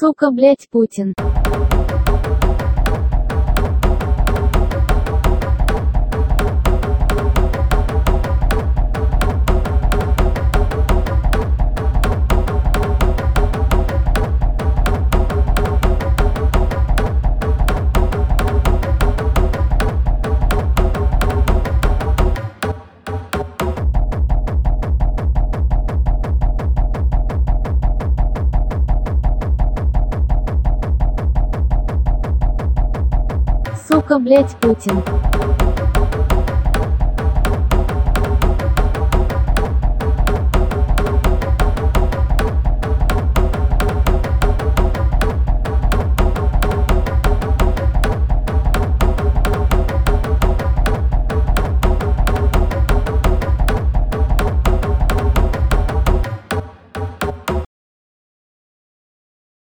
Сука, блять, Путин. Сука, блять, Путин.